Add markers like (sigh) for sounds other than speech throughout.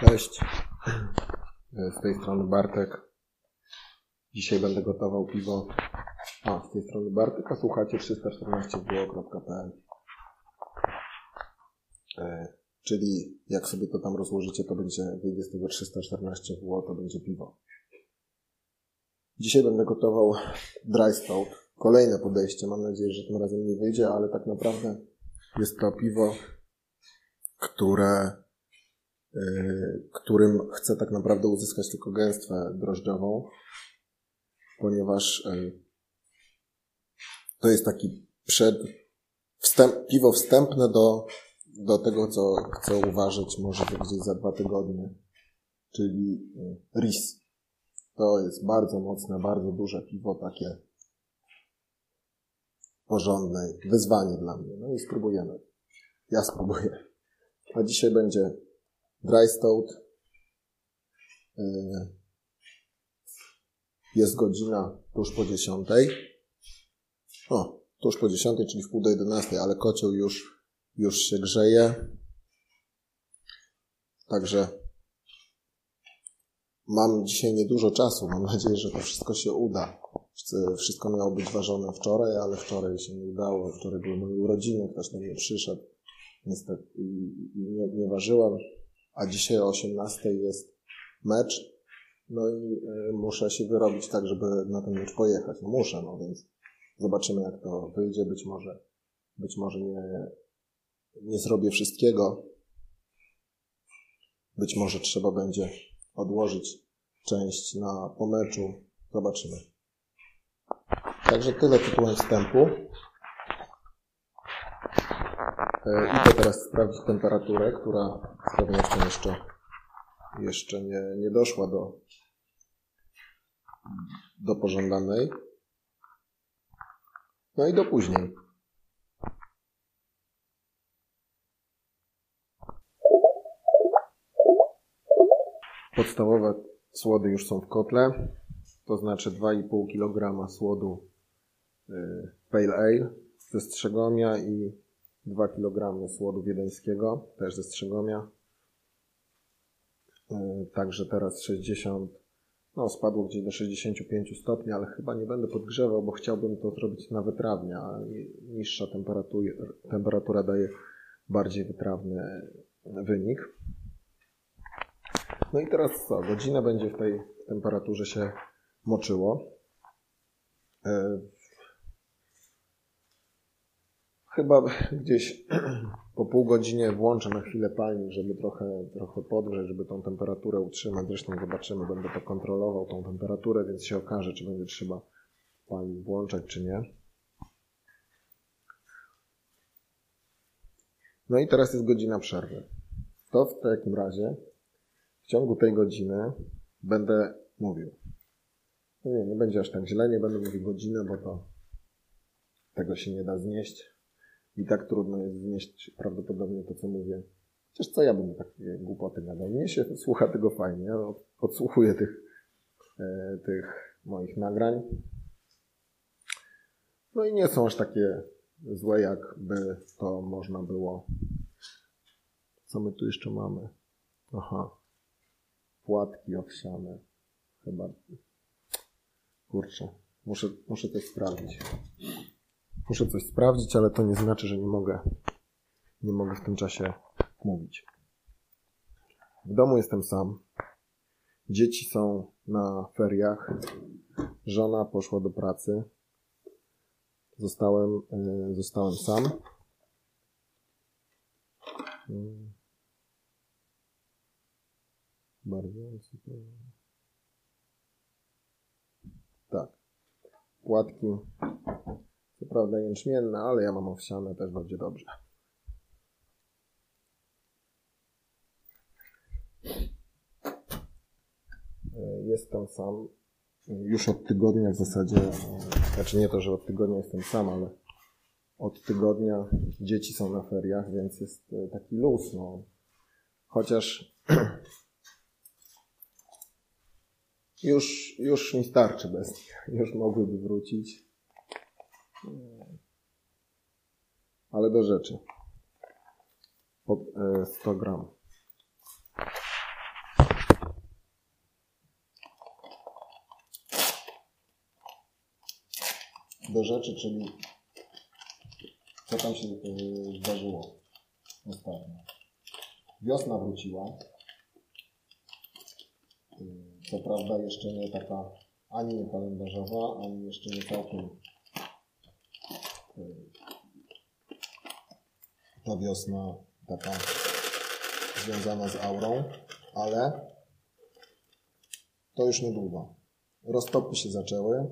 Cześć. Z tej strony Bartek. Dzisiaj będę gotował piwo. A, z tej strony Bartek, a słuchacie 314wło.pl e, Czyli jak sobie to tam rozłożycie, to będzie, wyjdzie z tego 314 W, to będzie piwo. Dzisiaj będę gotował dry stout. Kolejne podejście. Mam nadzieję, że tym razem nie wyjdzie, ale tak naprawdę jest to piwo, które którym chcę tak naprawdę uzyskać tylko gęstwę drożdżową, ponieważ y, to jest taki przed, wstęp, piwo wstępne do, do tego, co chcę uważać może gdzieś za dwa tygodnie, czyli y, RIS. To jest bardzo mocne, bardzo duże piwo, takie porządne, wyzwanie dla mnie. No i spróbujemy. Ja spróbuję. A dzisiaj będzie Dry Stout. E, jest godzina tuż po dziesiątej. O, tuż po dziesiątej, czyli w pół do jedenastej, ale kocioł już, już się grzeje. Także mam dzisiaj niedużo czasu. Mam nadzieję, że to wszystko się uda. Wszystko miało być ważone wczoraj, ale wczoraj się nie udało. Wczoraj były moje urodziny, ktoś do mnie przyszedł. Niestety nie, nie ważyłem a dzisiaj o 18 jest mecz, no i e, muszę się wyrobić tak, żeby na ten mecz pojechać. No muszę, no więc zobaczymy jak to wyjdzie. Być może, być może nie, nie zrobię wszystkiego. Być może trzeba będzie odłożyć część na po meczu. Zobaczymy. Także tyle tytułem wstępu. E, idę teraz sprawdzić temperaturę, która z pewnością jeszcze, jeszcze nie, nie doszła do, do pożądanej. No i do później. Podstawowe słody już są w kotle, to znaczy 2,5 kg słodu y, Pale Ale ze Strzegomia i 2 kg słodu wiedeńskiego, też ze Strzegomia. E, także teraz 60, no spadło gdzieś do 65 stopni, ale chyba nie będę podgrzewał, bo chciałbym to zrobić na wytrawnie, a niższa temperatura, daje bardziej wytrawny wynik. No i teraz co? Godzinę będzie w tej temperaturze się moczyło. Chyba gdzieś (clears throat) po pół godzinie włączę na chwilę palnik, żeby trochę, trochę podgrzeć, żeby tą temperaturę utrzymać. Zresztą zobaczymy, będę to kontrolował, tą temperaturę, więc się okaże, czy będzie trzeba palnik włączać, czy nie. No i teraz jest godzina przerwy. To w takim razie w ciągu tej godziny będę mówił. No nie, nie będzie aż tak źle, nie będę mówił godzinę, bo to tego się nie da znieść. I tak trudno jest znieść prawdopodobnie to, co mówię. Chociaż co ja bym takie głupoty gadał? Mnie się (laughs) słucha tego fajnie. Ja odsłuchuję tych, e, tych moich nagrań. No i nie są aż takie złe, jakby to można było. Co my tu jeszcze mamy? Aha. Płatki owsiane. Chyba. Kurczę. Muszę, muszę to sprawdzić. Muszę coś sprawdzić, ale to nie znaczy, że nie mogę, nie mogę w tym czasie mówić. W domu jestem sam. Dzieci są na feriach. Żona poszła do pracy. Zostałem, yy, zostałem sam. Yy. Bardzo Tak. Płatki co prawda jęczmienne, ale ja mam owsiane, też będzie dobrze. E, jestem sam już od tygodnia w zasadzie, znaczy nie to, że od tygodnia jestem sam, ale od tygodnia dzieci są na feriach, więc jest e, taki luz. No. Chociaż (clears throat) już, już mi starczy bez nich. Już mogłyby wrócić. Ale do rzeczy. Po, 100 e, gram. Do rzeczy, czyli co tam się e, zdarzyło ostatnio. Wiosna wróciła. E, co prawda jeszcze nie taka ani nie kalendarzowa, ani jeszcze nie całkiem ta wiosna taka związana z aurą, ale to już niedługo. Roztopy się zaczęły.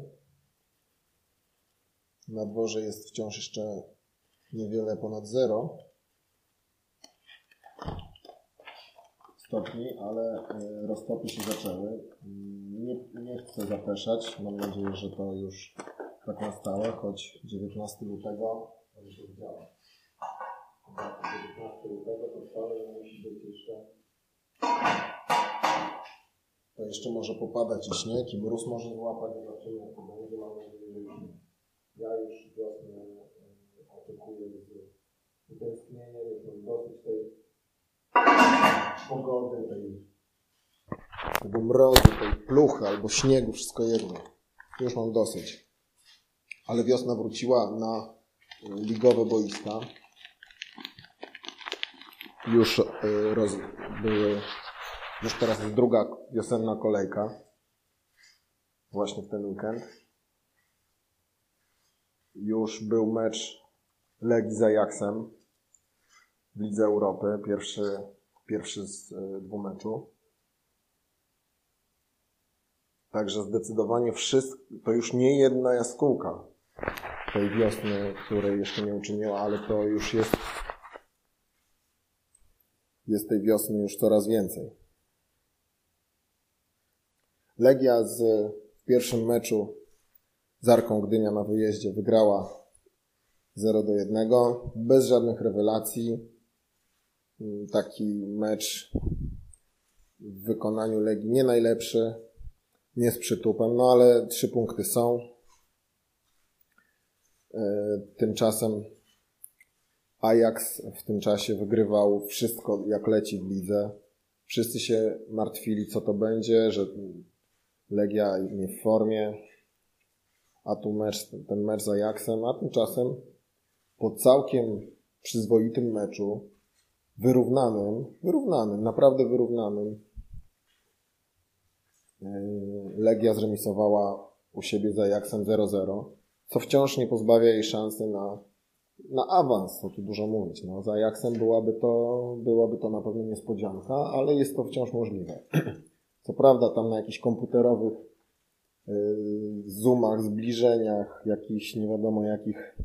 Na dworze jest wciąż jeszcze niewiele ponad zero stopni, ale e, roztopy się zaczęły. Nie, nie chcę zapeszać. Mam nadzieję, że to już tak na stałe, choć 19 lutego to już działa. 19 lutego to wcale musi być jeszcze to jeszcze może popadać i śnieg, i mróz może złapać, zobaczymy jak to będzie. Mam nadzieję, że. Ja już wiosnę e, oczekuję z utęsknieniem, mam dosyć tej pogody, tej, tego mrozu, tej pluchy albo śniegu, wszystko jedno. Już mam dosyć. Ale wiosna wróciła na e, ligowe boiska. Już e, roz, były już teraz jest druga wiosenna kolejka. Właśnie w ten weekend. Już był mecz Legii z Ajaxem w Lidze Europy. Pierwszy, pierwszy z y, dwóch meczu. Także zdecydowanie wszystko, to już nie jedna jaskółka tej wiosny, której jeszcze nie uczyniła, ale to już jest jest tej wiosny już coraz więcej. Legia z, w pierwszym meczu z Arką Gdynia na wyjeździe wygrała 0 do 1, bez żadnych rewelacji. Taki mecz w wykonaniu Legii nie najlepszy, nie z przytupem, no ale trzy punkty są. Tymczasem Ajax w tym czasie wygrywał wszystko jak leci w lidze. Wszyscy się martwili, co to będzie, że Legia nie w formie, a tu mecz, ten mecz z Ajaxem, a tymczasem po całkiem przyzwoitym meczu, wyrównanym, wyrównanym, naprawdę wyrównanym, yy, Legia zremisowała u siebie z Ajaxem 0-0, co wciąż nie pozbawia jej szansy na, na awans, co tu dużo mówić. No, z Ajaxem byłaby to, byłaby to na pewno niespodzianka, ale jest to wciąż możliwe. (clears throat) Co prawda tam na jakichś komputerowych yy, zoomach, zbliżeniach, jakichś nie wiadomo jakich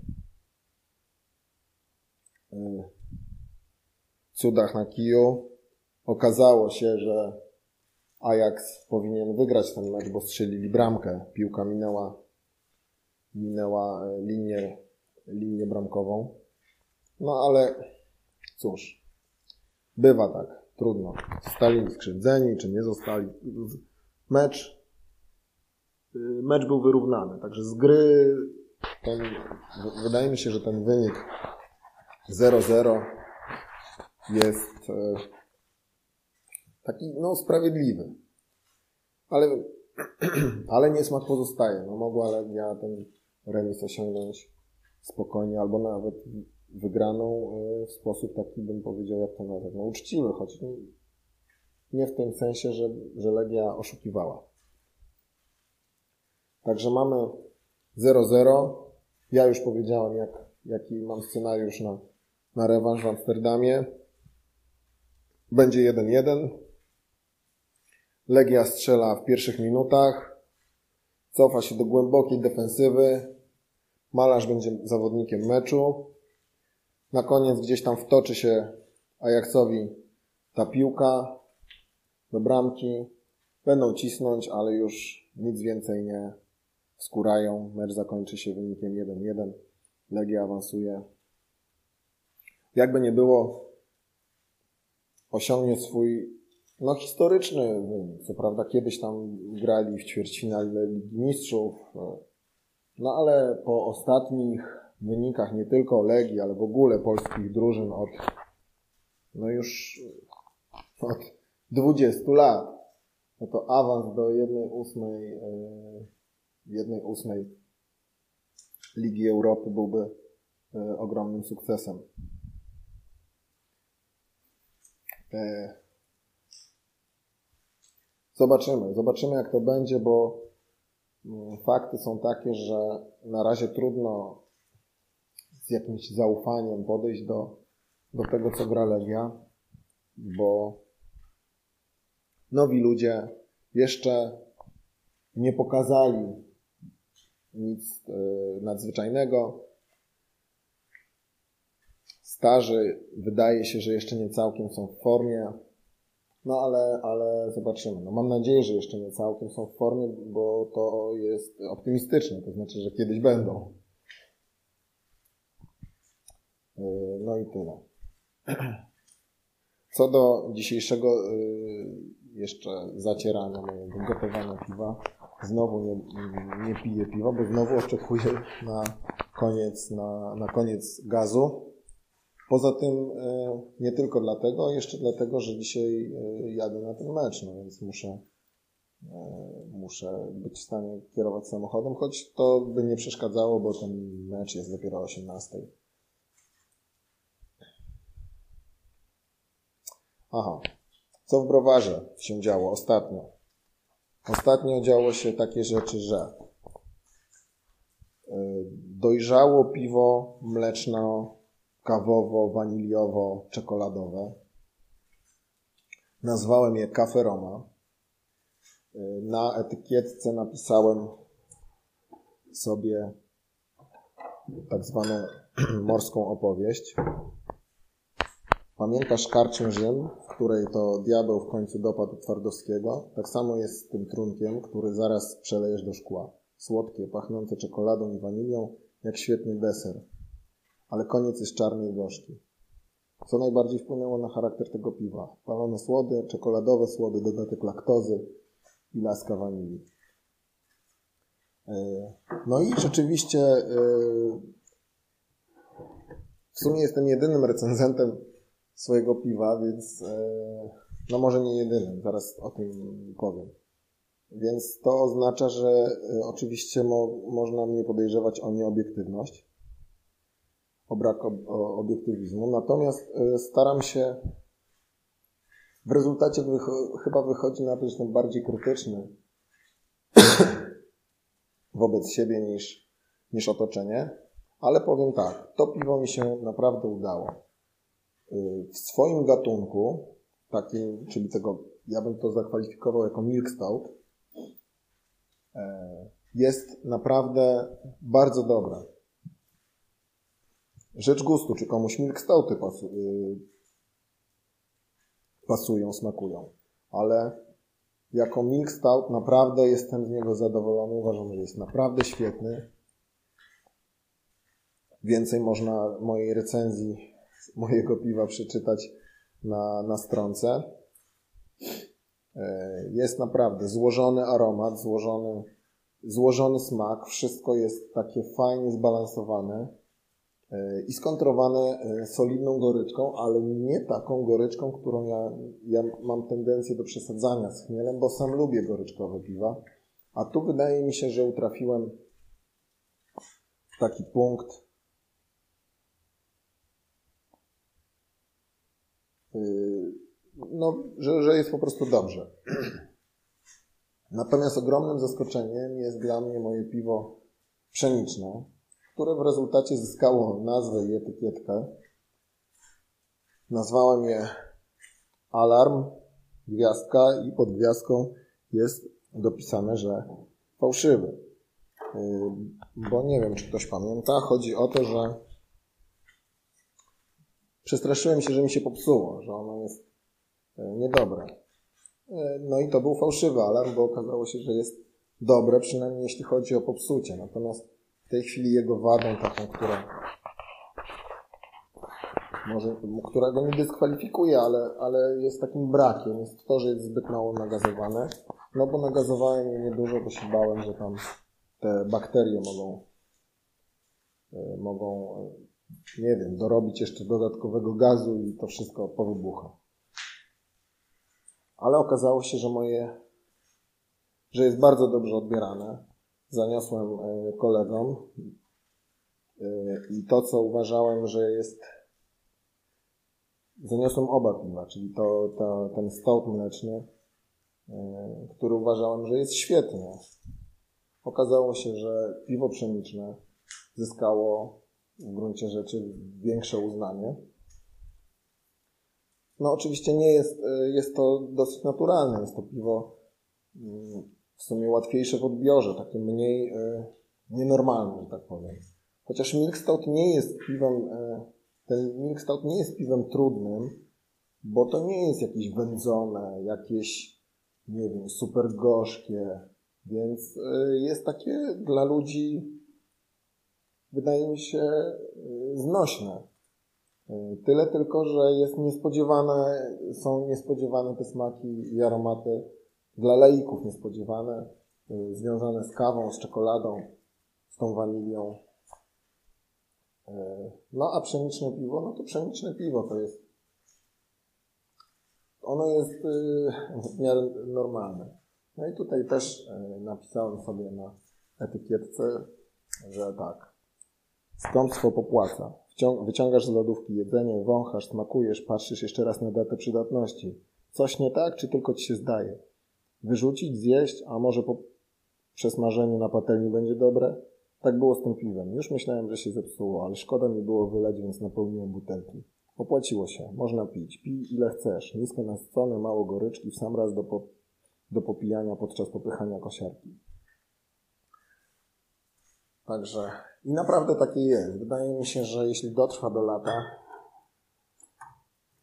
yy, cudach na kiju okazało się, że Ajax powinien wygrać ten mecz, bo strzelili bramkę. Piłka minęła, minęła linię, linię bramkową. No ale cóż, bywa tak trudno. Zostali skrzywdzeni, czy nie zostali. Mecz, mecz był wyrównany, także z gry ten, wydaje mi się, że ten wynik 0-0 jest taki no, sprawiedliwy. Ale, (clears throat) ale niesmak pozostaje. No, mogła Legia ten remis osiągnąć spokojnie, albo nawet wygraną w sposób taki, bym powiedział, jak to nazwać, no uczciwy, choć nie w tym sensie, że, że Legia oszukiwała. Także mamy 0-0. Ja już powiedziałem, jak, jaki mam scenariusz na, na rewanż w Amsterdamie. Będzie 1-1. Legia strzela w pierwszych minutach. Cofa się do głębokiej defensywy. Malarz będzie zawodnikiem meczu. Na koniec gdzieś tam wtoczy się Ajaxowi ta piłka do bramki. Będą cisnąć, ale już nic więcej nie skurają. Mecz zakończy się wynikiem 1-1. Legia awansuje. Jakby nie było, osiągnie swój no, historyczny wynik. Co prawda kiedyś tam grali w ćwierćfinale Ligi Mistrzów, no ale po ostatnich wynikach nie tylko Legii, ale w ogóle polskich drużyn od no już od 20 lat. No to awans do jednej ósmej, jednej ósmej Ligi Europy byłby e, ogromnym sukcesem. Zobaczymy, zobaczymy jak to będzie, bo mm, fakty są takie, że na razie trudno z jakimś zaufaniem podejść do, do tego, co gra Legia, bo nowi ludzie jeszcze nie pokazali nic e, nadzwyczajnego. Starzy wydaje się, że jeszcze nie całkiem są w formie. No ale, ale zobaczymy. No, mam nadzieję, że jeszcze nie całkiem są w formie, bo to jest optymistyczne. To znaczy, że kiedyś będą. E, no i tyle. (clears throat) Co do dzisiejszego e, jeszcze zacierania mojego gotowania piwa, znowu nie, nie piję piwa, bo znowu oczekuję na koniec, na, na koniec gazu. Poza tym e, nie tylko dlatego, jeszcze dlatego, że dzisiaj jadę na ten mecz, no więc muszę, muszę być w stanie kierować samochodem, choć to by nie przeszkadzało, bo ten mecz jest dopiero o 18. Aha. Co w browarze się działo ostatnio? Ostatnio działo się takie rzeczy, że dojrzało piwo mleczno, kawowo, waniliowo, czekoladowe. Nazwałem je Cafe Roma. Y, na etykietce napisałem sobie tak zwaną (clears throat) morską opowieść. Pamiętasz karczę Rzym, w której to diabeł w końcu dopadł Twardowskiego? Tak samo jest z tym trunkiem, który zaraz przelejesz do szkła. Słodkie, pachnące czekoladą i wanilią, jak świetny deser. Ale koniec jest czarny i gorzki. Co najbardziej wpłynęło na charakter tego piwa? Palone słody, czekoladowe słody, dodatek laktozy i laska wanilii. E, no i rzeczywiście e, w sumie jestem jedynym recenzentem swojego piwa, więc e, no może nie jedynym, zaraz o tym powiem. Więc to oznacza, że oczywiście mo, można mnie podejrzewać o nieobiektywność, o brak obiektywizmu, natomiast e, staram się w rezultacie wycho chyba wychodzi na to, że jestem bardziej krytyczny (coughs) wobec siebie niż, niż otoczenie, ale powiem tak, to piwo mi się naprawdę udało w swoim gatunku, takim, czyli tego, ja bym to zakwalifikował jako milk stout, e, jest naprawdę bardzo dobra. Rzecz gustu, czy komuś milk stouty pasu, y, pasują, smakują. Ale jako milk stout naprawdę jestem z niego zadowolony. Uważam, że jest naprawdę świetny. Więcej można mojej recenzji (laughs) mojego piwa przeczytać na, na stronce. E, jest naprawdę złożony aromat, złożony, złożony smak, wszystko jest takie fajnie zbalansowane i skontrowane e, solidną goryczką, ale nie taką goryczką, którą ja, ja mam tendencję do przesadzania z chmielem, bo sam lubię goryczkowe piwa. A tu wydaje mi się, że utrafiłem taki punkt, Yy, no, że, że jest po prostu dobrze. (clears throat) Natomiast ogromnym zaskoczeniem jest dla mnie moje piwo pszeniczne, które w rezultacie zyskało nazwę i etykietkę. Nazwałem je Alarm, gwiazdka i pod gwiazdką jest dopisane, że fałszywy. Yy, bo nie wiem, czy ktoś pamięta, chodzi o to, że Przestraszyłem się, że mi się popsuło, że ono jest e, niedobre. E, no i to był fałszywy alarm, bo okazało się, że jest dobre, przynajmniej jeśli chodzi o popsucie. Natomiast w tej chwili jego wadą taką, która może, która go nie dyskwalifikuje, ale, ale jest takim brakiem, jest to, że jest zbyt mało nagazowane. No bo nagazowałem je niedużo, bo się bałem, że tam te bakterie mogą, e, mogą nie wiem, dorobić jeszcze dodatkowego gazu i to wszystko powybucha. Ale okazało się, że moje, że jest bardzo dobrze odbierane. Zaniosłem e, kolegom I to, co uważałem, że jest. Zaniosłem oba piwa, czyli to, to, ten stout mleczny, który uważałem, że jest świetny. Okazało się, że piwo pszeniczne zyskało w gruncie rzeczy większe uznanie. No oczywiście nie jest, jest to dosyć naturalne, jest to piwo mm, w sumie łatwiejsze w odbiorze, takie mniej e, nienormalne, że tak powiem. Chociaż Milk Stout nie jest piwem, e, ten Milk Stout nie jest piwem trudnym, bo to nie jest jakieś wędzone, jakieś, nie wiem, super gorzkie, więc e, jest takie dla ludzi, wydaje mi się, znośne. Tyle tylko, że jest niespodziewane, są niespodziewane te smaki i aromaty dla laików niespodziewane, y, związane z kawą, z czekoladą, z tą wanilią. Y, no a pszeniczne piwo, no to pszeniczne piwo to jest ono jest y, w miarę normalne. No i tutaj też napisałem sobie na etykietce, że tak. Skąpstwo popłaca. Wyciągasz z lodówki jedzenie, wąchasz, smakujesz, patrzysz jeszcze raz na datę przydatności. Coś nie tak, czy tylko ci się zdaje? Wyrzucić, zjeść, a może po przesmażeniu na patelni będzie dobre? Tak było z tym piwem. Już myślałem, że się zepsuło, ale szkoda mi było wyleć, więc napełniłem butelki. Opłaciło się. Można pić. Pij ile chcesz. Nisko nasycone, mało goryczki, w sam raz do, po, do popijania podczas popychania kosiarki. Także i naprawdę takie jest. Wydaje mi się, że jeśli dotrwa do lata,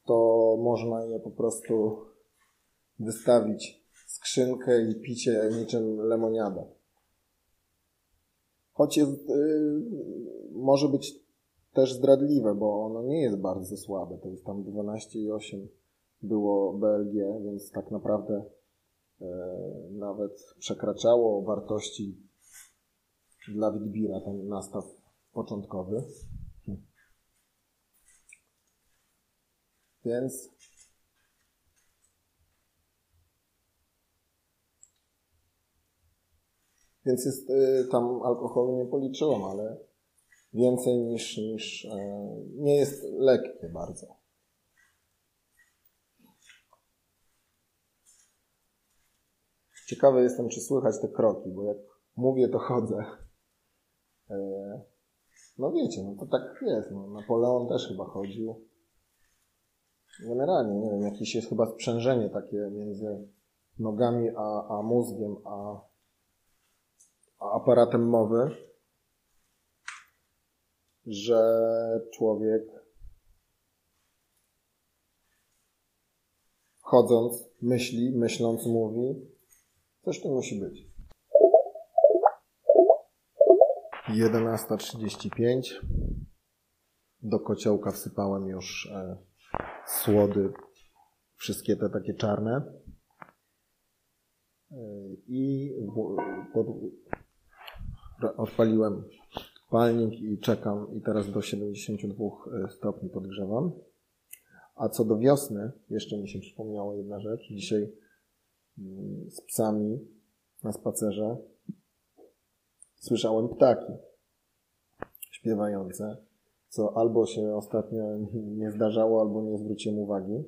to można je po prostu wystawić skrzynkę i picie niczym lemoniada. Choć jest, yy, może być też zdradliwe, bo ono nie jest bardzo słabe. To jest tam 12,8 było BLG, więc tak naprawdę yy, nawet przekraczało wartości dla Witbira, ten nastaw początkowy. Więc Więc jest, y, tam alkoholu nie policzyłem, ale więcej niż, niż e, nie jest lekkie bardzo. Ciekawy jestem, czy słychać te kroki, bo jak mówię, to chodzę. E, no wiecie, no to tak jest. No, Napoleon też chyba chodził. Generalnie, nie wiem, jakieś jest chyba sprzężenie takie między nogami a, a mózgiem, a aparatem mowy, że człowiek chodząc myśli, myśląc mówi, coś tu musi być. 11.35 do kociołka wsypałem już e, słody, wszystkie te takie czarne. E, I odpaliłem palnik i czekam i teraz do 72 e, stopni podgrzewam. A co do wiosny, jeszcze mi się przypomniała jedna rzecz. Dzisiaj mm, z psami na spacerze słyszałem ptaki śpiewające, co albo się ostatnio (laughs) nie zdarzało, albo nie zwróciłem uwagi.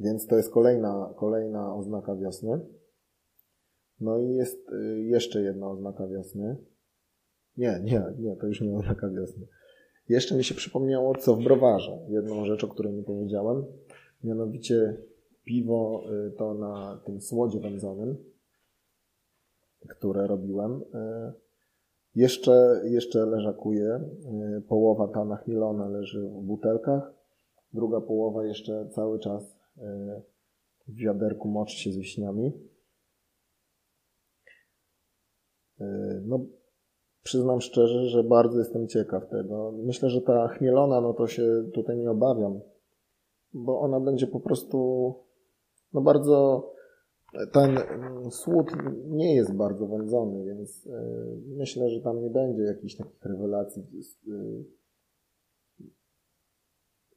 Więc to jest kolejna, kolejna oznaka wiosny. No i jest y, jeszcze jedna oznaka wiosny. Nie, nie, nie, to już nie oznaka wiosny. Jeszcze mi się przypomniało, co w browarze. Jedną rzecz, o której nie powiedziałem. Mianowicie piwo y, to na tym słodzie wędzonym, które robiłem. Y, jeszcze, jeszcze leżakuje. Połowa ta nachmielona leży w butelkach. Druga połowa jeszcze cały czas w wiaderku moczy się z wiśniami. E, no, przyznam szczerze, że bardzo jestem ciekaw tego. Myślę, że ta chmielona, no to się tutaj nie obawiam, bo ona będzie po prostu, no bardzo, ten słód nie jest bardzo wędzony, więc e, myślę, że tam nie będzie jakichś takich rewelacji z,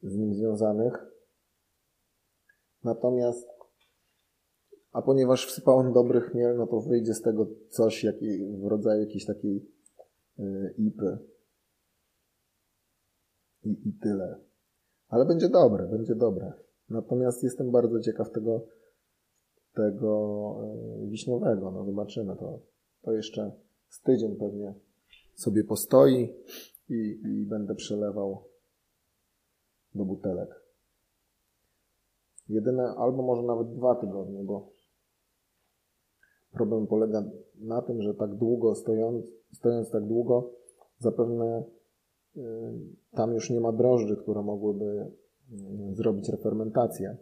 z nim związanych. Natomiast A ponieważ wsypałem dobry chmiel, no to wyjdzie z tego coś jak, w rodzaju jakiejś takiej yy, ipy. I, I tyle. Ale będzie dobre, będzie dobre. Natomiast jestem bardzo ciekaw tego, tego yy, wiśniowego. No zobaczymy to. To jeszcze z tydzień pewnie sobie postoi i, i będę przelewał do butelek. Jedyne, albo może nawet dwa tygodnie, bo problem polega na tym, że tak długo stojąc, stojąc tak długo, zapewne y, tam już nie ma drożdży, które mogłyby y, zrobić refermentację.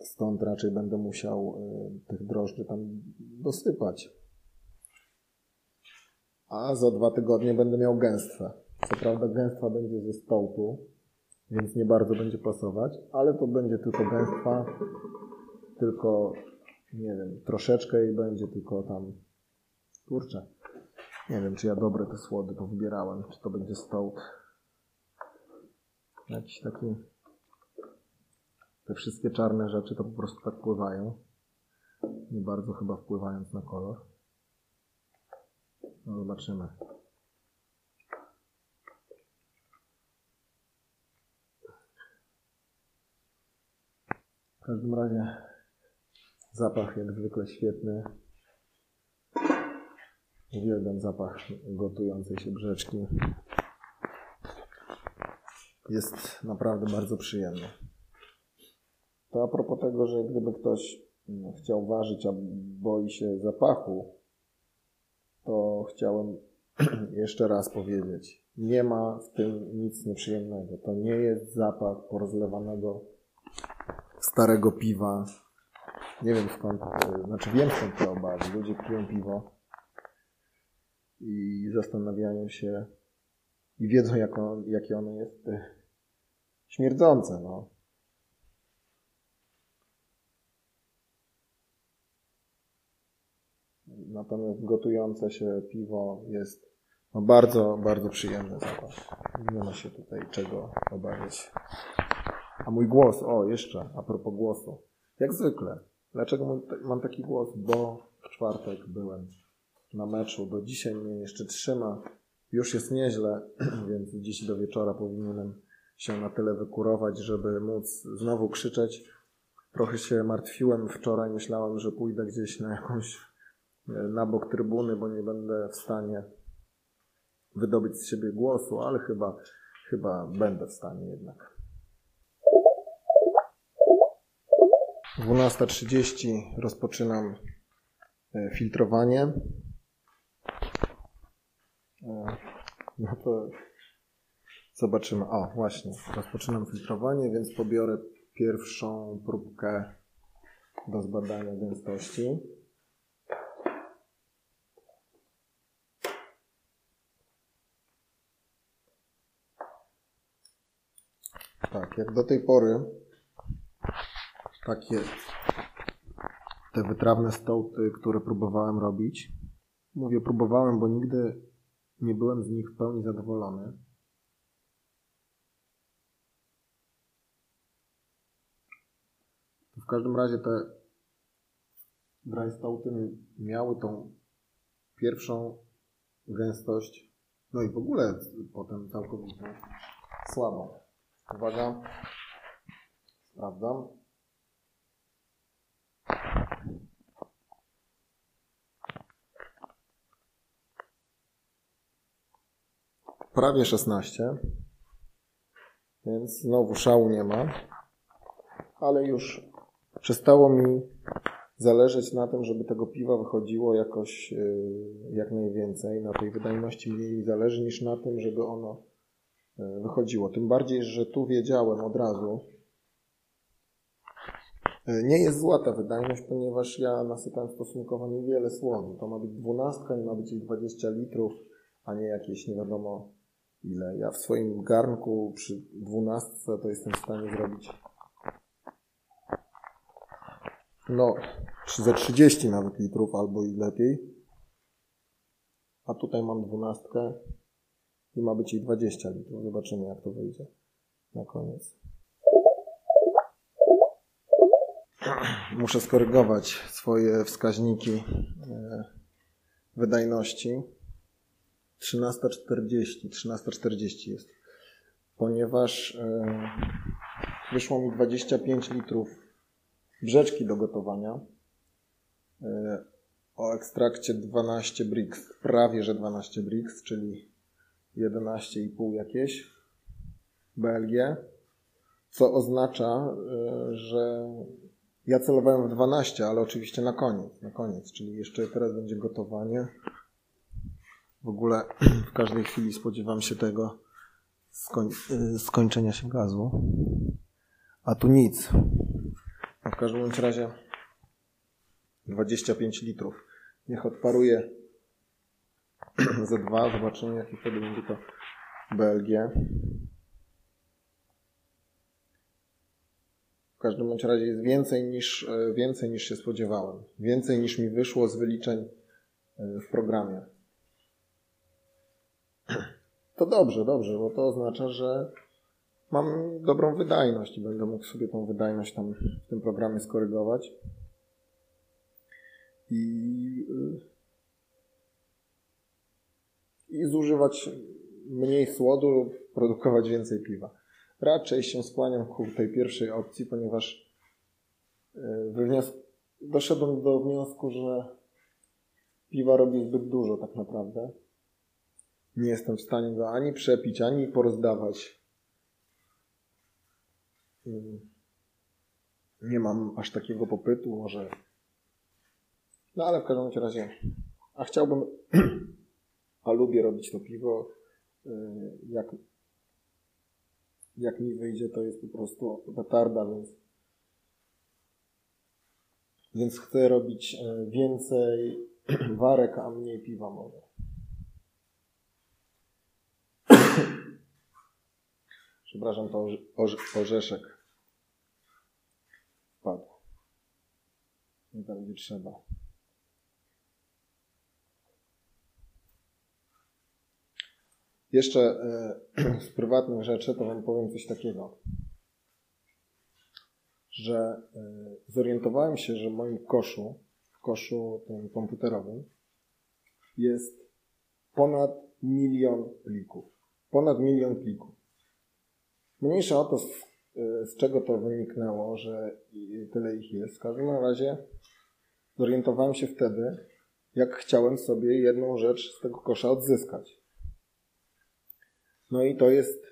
Stąd raczej będę musiał y, tych drożdży tam dosypać. A za dwa tygodnie będę miał gęstwę. Co prawda gęstwa będzie ze stołku, więc nie bardzo będzie pasować, ale to będzie tylko gęstwa, tylko nie wiem, troszeczkę i będzie tylko tam kurczę. Nie wiem, czy ja dobre te słody powybierałem, czy to będzie stołk. Jakiś taki te wszystkie czarne rzeczy to po prostu tak pływają. Nie bardzo chyba wpływając na kolor. No zobaczymy. W każdym razie zapach jak zwykle świetny. Uwielbiam zapach gotującej się brzeczki. Jest naprawdę bardzo przyjemny. To a propos tego, że gdyby ktoś mm, chciał ważyć, a boi się zapachu, to chciałem (clears throat) jeszcze raz powiedzieć. Nie ma w tym nic nieprzyjemnego. To nie jest zapach porozlewanego starego piwa. Nie wiem skąd, znaczy wiem skąd te obawy. Ludzie piją piwo i zastanawiają się i wiedzą, jak on, jakie ono jest e, śmierdzące. No. Natomiast gotujące się piwo jest no bardzo, bardzo przyjemny zapach. Nie ma się tutaj czego obawiać. A mój głos, o jeszcze, a propos głosu. Jak zwykle. Dlaczego mam taki głos? Bo w czwartek byłem na meczu. Do dzisiaj mnie jeszcze trzyma. Już jest nieźle, (clears throat) więc dziś do wieczora powinienem się na tyle wykurować, żeby móc znowu krzyczeć. Trochę się martwiłem wczoraj. Myślałem, że pójdę gdzieś na jakąś na bok trybuny, bo nie będę w stanie wydobyć z siebie głosu, ale chyba, chyba będę w stanie jednak. 12.30 rozpoczynam e, filtrowanie. E, no to zobaczymy. O, właśnie, rozpoczynam filtrowanie, więc pobiorę pierwszą próbkę do zbadania gęstości. Tak, jak do tej pory takie te wytrawne stołty, które próbowałem robić. Mówię próbowałem, bo nigdy nie byłem z nich w pełni zadowolony. W każdym razie te dry stouty miały tą pierwszą gęstość, no i w ogóle potem całkowicie słabą. Uwaga, sprawdzam. Prawie 16, więc znowu szału nie ma, ale już przestało mi zależeć na tym, żeby tego piwa wychodziło jakoś y, jak najwięcej. Na tej wydajności mniej mi zależy niż na tym, żeby ono y, wychodziło. Tym bardziej, że tu wiedziałem od razu, y, nie jest zła ta wydajność, ponieważ ja nasypałem stosunkowo niewiele słodu. To ma być dwunastka i ma być 20 litrów, a nie jakieś nie wiadomo ile. Ja w swoim garnku przy dwunastce to jestem w stanie zrobić no ze 30 nawet litrów albo i lepiej. A tutaj mam dwunastkę i ma być jej 20 litrów. Zobaczymy jak to wyjdzie na koniec. (clears throat) muszę skorygować swoje wskaźniki e, wydajności. 13.40, 13.40 jest, ponieważ e, wyszło mi 25 litrów brzeczki do gotowania e, o ekstrakcie 12 brix, prawie że 12 brix, czyli 11,5 jakieś BLG, co oznacza, że ja celowałem w 12, ale oczywiście na koniec, na koniec, czyli jeszcze teraz będzie gotowanie. W ogóle w każdej chwili spodziewam się tego skoń y, skończenia się gazu. A tu nic. W każdym razie 25 litrów. Niech odparuje (clears throat) ze dwa. Zobaczymy, jaki wtedy będzie to BLG. W każdym bądź razie jest więcej niż, e, więcej niż się spodziewałem. Więcej niż mi wyszło z wyliczeń e, w programie. To dobrze, dobrze, bo to oznacza, że mam dobrą wydajność i będę mógł sobie tą wydajność tam w tym programie skorygować. I, e, i zużywać mniej słodu lub produkować więcej piwa raczej się skłaniam ku tej pierwszej opcji, ponieważ e, doszedłem do wniosku, że piwa robi zbyt dużo tak naprawdę. Nie jestem w stanie go ani przepić, ani porozdawać. Nie mam aż takiego popytu, może. No ale w każdym razie, a chciałbym, (clears throat) a lubię robić to piwo, e, jak jak mi wyjdzie, to jest po prostu petarda, więc więc chcę robić e, więcej (clears throat) warek, a mniej piwa może. Przepraszam, to orzeszek wpadł. Nie tam, gdzie trzeba. Jeszcze e, (clears throat) z prywatnych rzeczy to Wam powiem coś takiego, że e, zorientowałem się, że w moim koszu, w koszu tym komputerowym jest ponad milion plików. Ponad milion plików. Mniejsza o to, z, czego to wyniknęło, że tyle ich jest. W każdym razie zorientowałem się wtedy, jak chciałem sobie jedną rzecz z tego kosza odzyskać. No i to jest,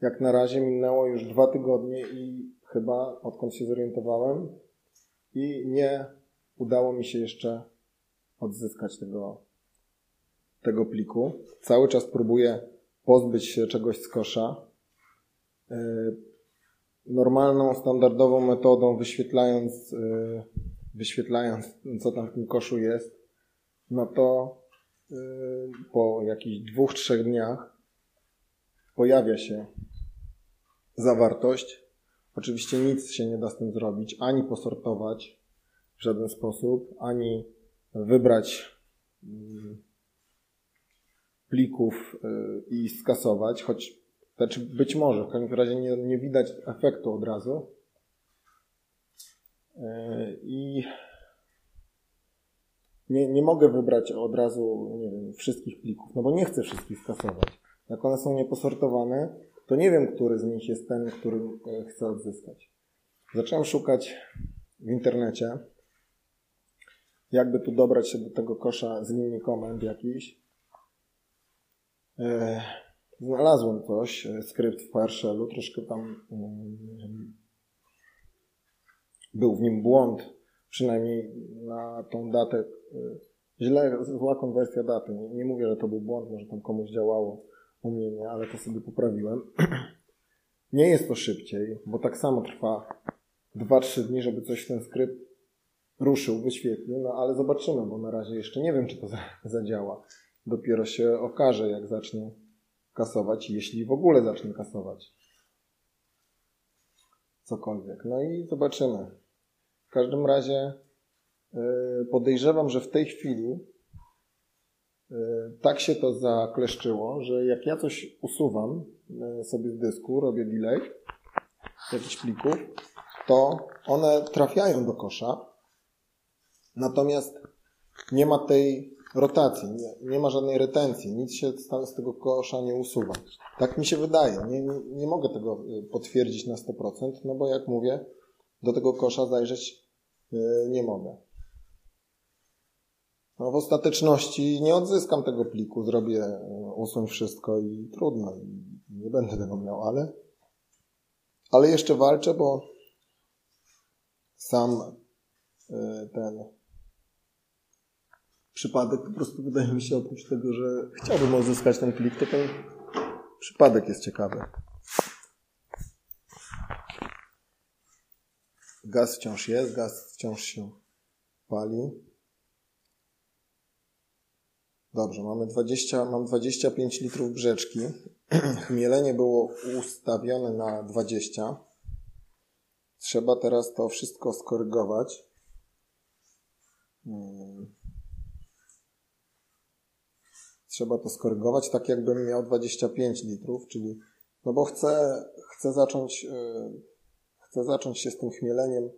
jak na razie minęło już dwa tygodnie i chyba odkąd się zorientowałem i nie udało mi się jeszcze odzyskać tego, tego pliku. Cały czas próbuję pozbyć się czegoś z kosza. E, normalną, standardową metodą wyświetlając, e, wyświetlając co tam w tym koszu jest, no to e, po jakichś dwóch, trzech dniach pojawia się zawartość. Oczywiście nic się nie da z tym zrobić, ani posortować w żaden sposób, ani wybrać mm, plików i skasować, choć znaczy być może, w każdym razie nie, nie widać efektu od razu. Y, I nie, nie mogę wybrać od razu, nie wiem, wszystkich plików, no bo nie chcę wszystkich skasować. Jak one są nieposortowane, to nie wiem, który z nich jest ten, który e, chcę odzyskać. Zacząłem szukać w internecie, jakby tu dobrać się do tego kosza z linii komend jakiś. E, znalazłem coś, e, skrypt w PowerShellu, troszkę tam był w nim błąd, przynajmniej na tą datę. Źle, zła konwersja daty. Nie, nie mówię, że to był błąd, może tam komuś działało wspomnienia, ale to sobie poprawiłem. (clears throat) Nie jest to szybciej, bo tak samo trwa 2-3 dni, żeby coś ten skrypt ruszył, wyświetlił, no ale zobaczymy, bo na razie jeszcze nie wiem, czy to zadziała. Dopiero się okaże, jak zacznie kasować, jeśli w ogóle zacznie kasować. Cokolwiek. No i zobaczymy. W każdym razie yy, podejrzewam, że w tej chwili E, tak się to zakleszczyło, że jak ja coś usuwam e, sobie z dysku, robię delay jakichś plików, to one trafiają do kosza, natomiast nie ma tej rotacji, nie, nie ma żadnej retencji, nic się z tego kosza nie usuwa. Tak mi się wydaje. Nie, nie, nie mogę tego y, potwierdzić na 100%, no bo jak mówię, do tego kosza zajrzeć y, nie mogę. No w ostateczności nie odzyskam tego pliku, zrobię, y, usuń wszystko i trudno. Nie będę tego miał, ale, ale jeszcze walczę, bo sam ten przypadek po prostu wydaje mi się oprócz tego, że chciałbym odzyskać ten plik, to ten przypadek jest ciekawy. Gaz wciąż jest, gaz wciąż się pali. Dobrze, mamy 20, mam 25 litrów brzeczki. (clears throat) Chmielenie było ustawione na 20. Trzeba teraz to wszystko skorygować. Hmm trzeba to skorygować, tak jakbym miał 25 litrów, czyli no bo chcę, chcę zacząć, yy, chcę zacząć się z tym chmieleniem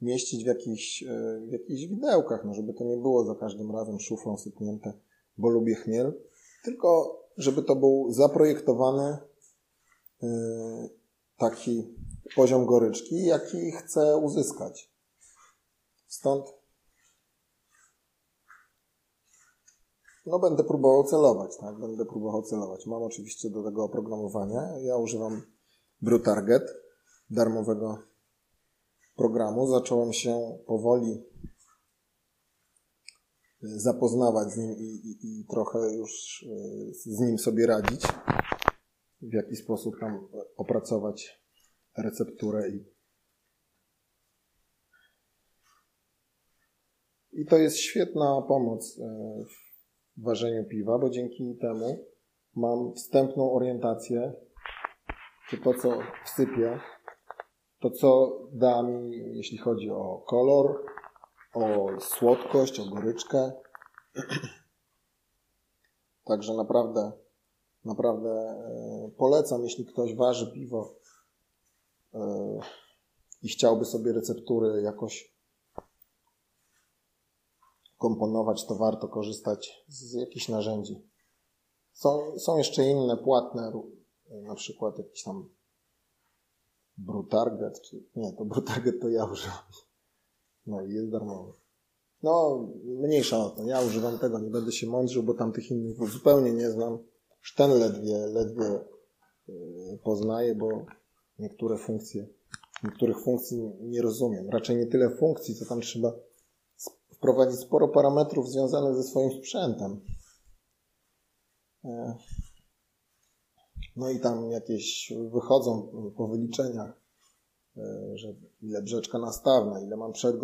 mieścić w jakichś, yy, w jakichś widełkach, no żeby to nie było za każdym razem szuflą sypnięte, bo lubię chmiel, tylko żeby to był zaprojektowany yy, taki poziom goryczki, jaki chcę uzyskać. Stąd No będę próbował celować, tak? Będę próbował celować. Mam oczywiście do tego oprogramowanie. Ja używam BruTarget, darmowego programu. Zacząłem się powoli y, zapoznawać z nim i, i, i trochę już y, z nim sobie radzić. W jaki sposób tam opracować recepturę i I to jest świetna pomoc y, w ważeniu piwa, bo dzięki temu mam wstępną orientację, czy to, co wsypię, to, co da mi, jeśli chodzi o kolor, o słodkość, o goryczkę. (clears throat) Także naprawdę, naprawdę e, polecam, jeśli ktoś waży piwo e, i chciałby sobie receptury jakoś komponować, to warto korzystać z jakichś narzędzi. Są, są jeszcze inne płatne, na przykład jakiś tam Brutarget, czy nie, to Brutarget to ja używam. No i jest darmowy. No, mniejsza o to. Ja używam tego, nie będę się mądrzył, bo tam tych innych zupełnie nie znam. Już ten ledwie, ledwie y, poznaję, bo niektóre funkcje, niektórych funkcji nie rozumiem. Raczej nie tyle funkcji, co tam trzeba wprowadzić sporo parametrów związanych ze swoim sprzętem. E, no i tam jakieś wychodzą po wyliczeniach, e, że ile brzeczka nastawna, ile mam przed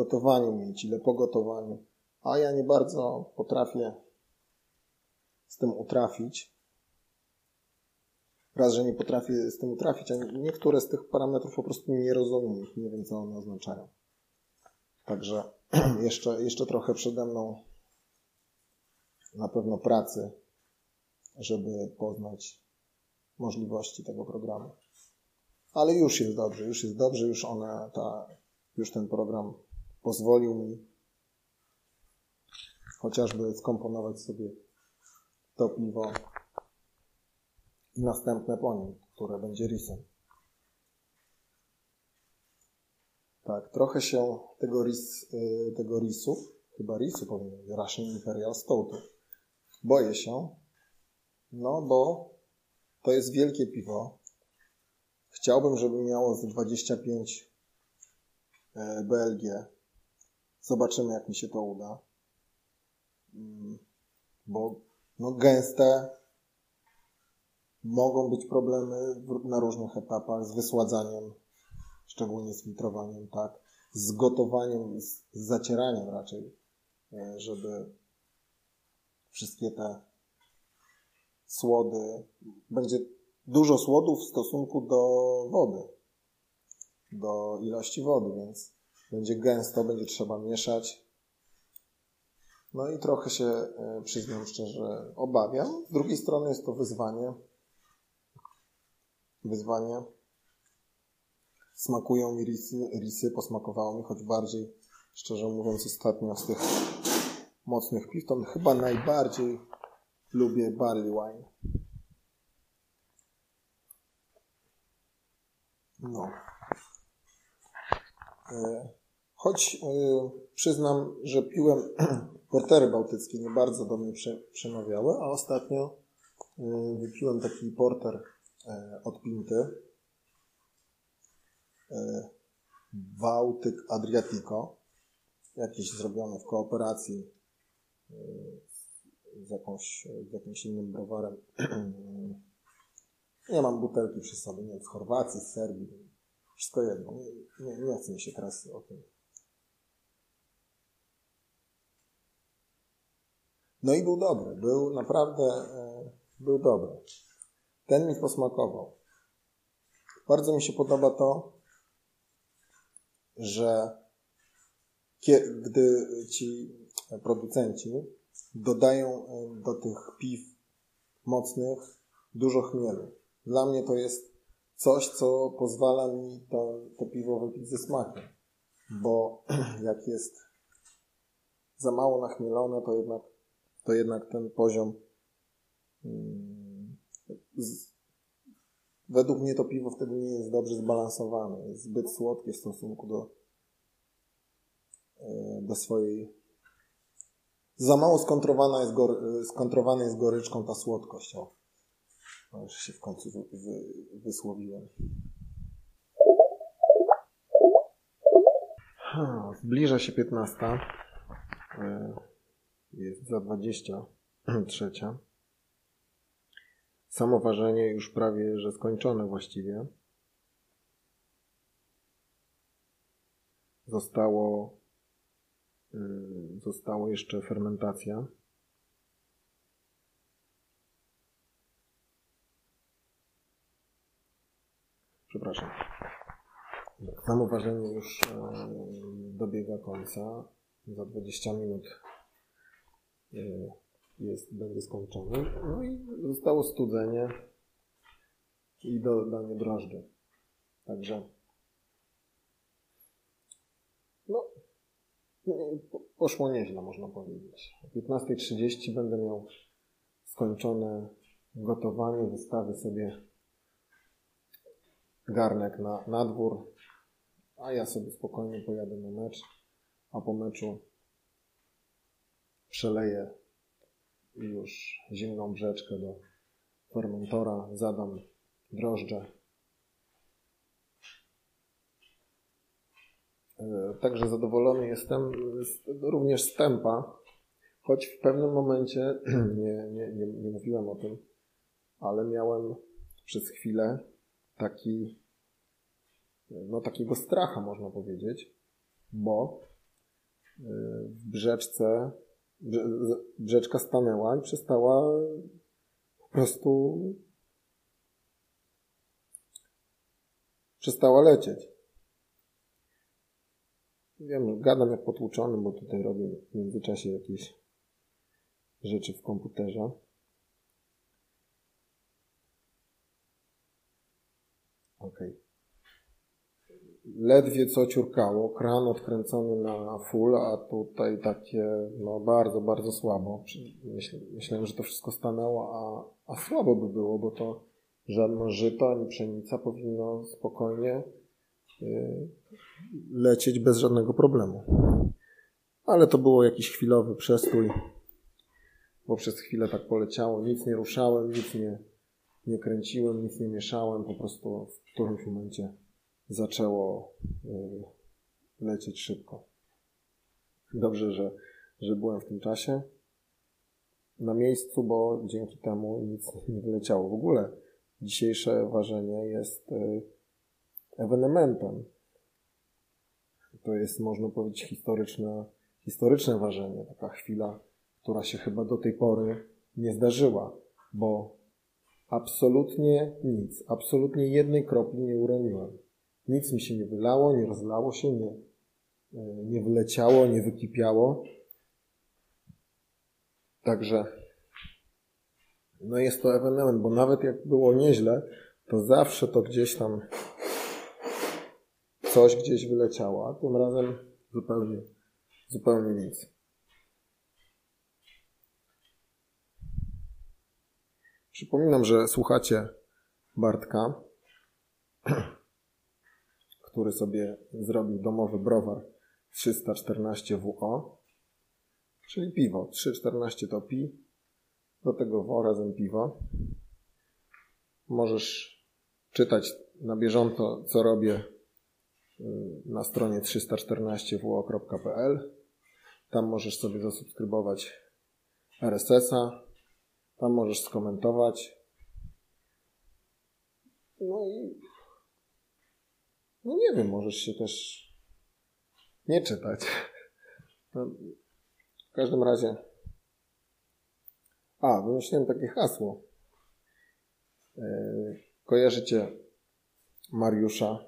mieć, ile po gotowaniu. A ja nie bardzo potrafię z tym utrafić. Raz, że nie potrafię z tym utrafić, a niektóre z tych parametrów po prostu nie rozumiem, nie wiem co one oznaczają. Także (clears throat) jeszcze, jeszcze trochę przede mną na pewno pracy, żeby poznać możliwości tego programu. Ale już jest dobrze, już jest dobrze, już ona, ta, już ten program pozwolił mi chociażby skomponować sobie to piwo i następne po nim, które będzie risem. Tak, trochę się tego, ris, y, tego risu, chyba risu powinien Russian Imperial Stoutu. Boję się, no bo to jest wielkie piwo. Chciałbym, żeby miało z 25 e, BLG. Zobaczymy, jak mi się to uda. Mm, bo no, gęste mogą być problemy na różnych etapach z wysładzaniem szczególnie z filtrowaniem, tak, z gotowaniem, z zacieraniem raczej, e, żeby wszystkie te słody, będzie dużo słodów w stosunku do wody, do ilości wody, więc będzie gęsto, będzie trzeba mieszać. No i trochę się, e, przyznam szczerze, obawiam. Z drugiej strony jest to wyzwanie. Wyzwanie Smakują mi risy, risy, posmakowało mi, choć bardziej, szczerze mówiąc, ostatnio z tych mocnych piw, to chyba najbardziej lubię barley wine. No. E, choć e, przyznam, że piłem (clears throat) portery bałtyckie, nie bardzo do mnie przemawiały, a ostatnio e, wypiłem taki porter od Pinty. Bałtyk Adriatico. Jakiś zrobiony w kooperacji z, jakąś, z jakimś innym browarem. (clears throat) Nie mam butelki przy sobie, nie z Chorwacji, z Serbii. Wszystko jedno. Nie, nie, nie chcę mi się teraz o tym. No i był dobry. Był naprawdę, e, był dobry. Ten mi posmakował. Bardzo mi się podoba to, że gdy ci producenci dodają e, do tych piw mocnych dużo chmielu. Dla mnie to jest coś, co pozwala mi to, to piwo wypić ze smakiem. Bo (clears throat) jak jest za mało nachmielone, to jednak, to jednak ten poziom hmm, z, według mnie to piwo wtedy nie jest dobrze zbalansowane. Jest zbyt słodkie w stosunku do, e, do swojej za mało skontrowana jest, gor, skontrowana jest goryczką ta słodkość. O. Już się w końcu wy, wy, wysłowiłem. Ha, zbliża się 15. E, jest za 23. Samo ważenie już prawie, że skończone właściwie. Zostało, e, zostało jeszcze fermentacja. Przepraszam. Samo ważenie już e, dobiega końca. Za 20 minut e, jest, będzie skończony. No i zostało studzenie i dodanie drożdży. Także no, poszło nieźle, można powiedzieć. O 15.30 będę miał skończone gotowanie. Wystawię sobie garnek na, na dwór, a ja sobie spokojnie pojadę na mecz, a po meczu przeleję już zimną brzeczkę do fermentora, zadam drożdże. E, także zadowolony jestem również z tempa, choć w pewnym momencie, (clears throat) nie, nie, nie, nie mówiłem o tym, ale miałem przez chwilę taki, no takiego stracha można powiedzieć, bo y, w brzeczce, brzeczka stanęła i przestała po prostu przestała lecieć. Wiem, gadam jak potłuczony, bo tutaj robię w międzyczasie jakieś rzeczy w komputerze. Ledwie co ciurkało, kran odkręcony na full, a tutaj takie, no bardzo, bardzo słabo. Myśl, myślałem, że to wszystko stanęło, a, a słabo by było, bo to żadne żyto ani pszenica powinno spokojnie yy, lecieć bez żadnego problemu. Ale to było jakiś chwilowy przestój, bo przez chwilę tak poleciało, nic nie ruszałem, nic nie, nie kręciłem, nic nie mieszałem, po prostu w którymś momencie zaczęło y, lecieć szybko. Dobrze, że, że byłem w tym czasie na miejscu, bo dzięki temu nic nie wyleciało. W ogóle dzisiejsze ważenie jest y, ewenementem. To jest, można powiedzieć, historyczne, historyczne ważenie. Taka chwila, która się chyba do tej pory nie zdarzyła, bo Absolutnie nic, absolutnie jednej kropli nie uroniłem. Nic mi się nie wylało, nie rozlało się, nie, e, nie wyleciało, nie wykipiało. Także no jest to ewenement, bo nawet jak było nieźle, to zawsze to gdzieś tam coś gdzieś wyleciało, a tym razem zupełnie, zupełnie nic. Przypominam, że słuchacie Bartka, (clears throat) który sobie zrobił domowy browar 314 WO, czyli piwo. 314 to pi, do tego WO razem piwo. Możesz czytać na bieżąco, co robię y, na stronie 314wo.pl. Tam możesz sobie zasubskrybować RSS-a, tam możesz skomentować. No i no nie wiem, możesz się też nie czytać. (laughs) No, w każdym razie. A, wymyśliłem takie hasło. Yy, kojarzycie Mariusza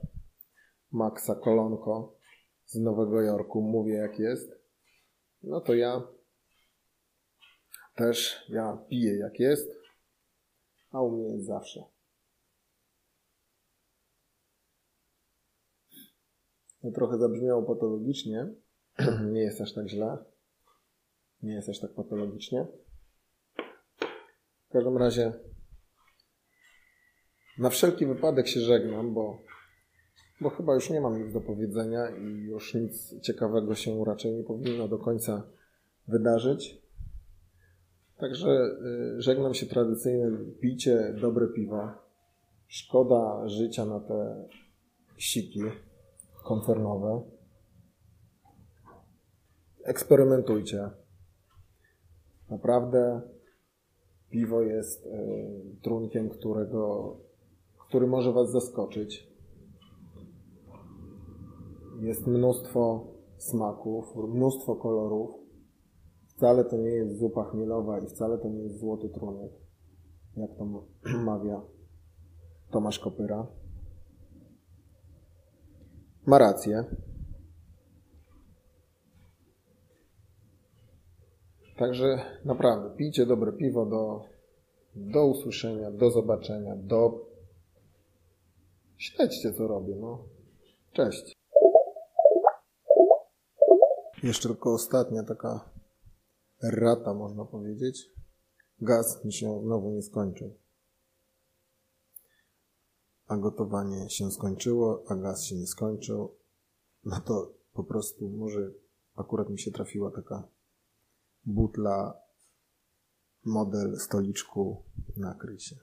Maxa Kolonko z Nowego Jorku. Mówię jak jest. No to ja też, ja piję jak jest, a u mnie jest zawsze. Trochę zabrzmiało patologicznie. (clears throat) Nie jest aż tak źle. Nie jest aż tak patologicznie. W każdym razie na wszelki wypadek się żegnam, bo, bo chyba już nie mam nic do powiedzenia i już nic ciekawego się raczej nie powinno do końca wydarzyć. Także y, żegnam się tradycyjnym picie dobre piwa. Szkoda życia na te siki koncernowe. Eksperymentujcie. Naprawdę piwo jest y, trunkiem, którego, który może Was zaskoczyć. Jest mnóstwo smaków, mnóstwo kolorów. Wcale to nie jest zupa chmielowa i wcale to nie jest złoty trunek, jak to (clears throat) mawia Tomasz Kopyra. Ma rację. Także naprawdę, pijcie dobre piwo do, do usłyszenia, do zobaczenia, do... Śledźcie, co robię, no. Cześć. Jeszcze tylko ostatnia taka rata, można powiedzieć. Gaz mi się znowu nie skończył a gotowanie się skończyło, a gaz się nie skończył, no to po prostu może akurat mi się trafiła taka butla, model stoliczku, nakryj się.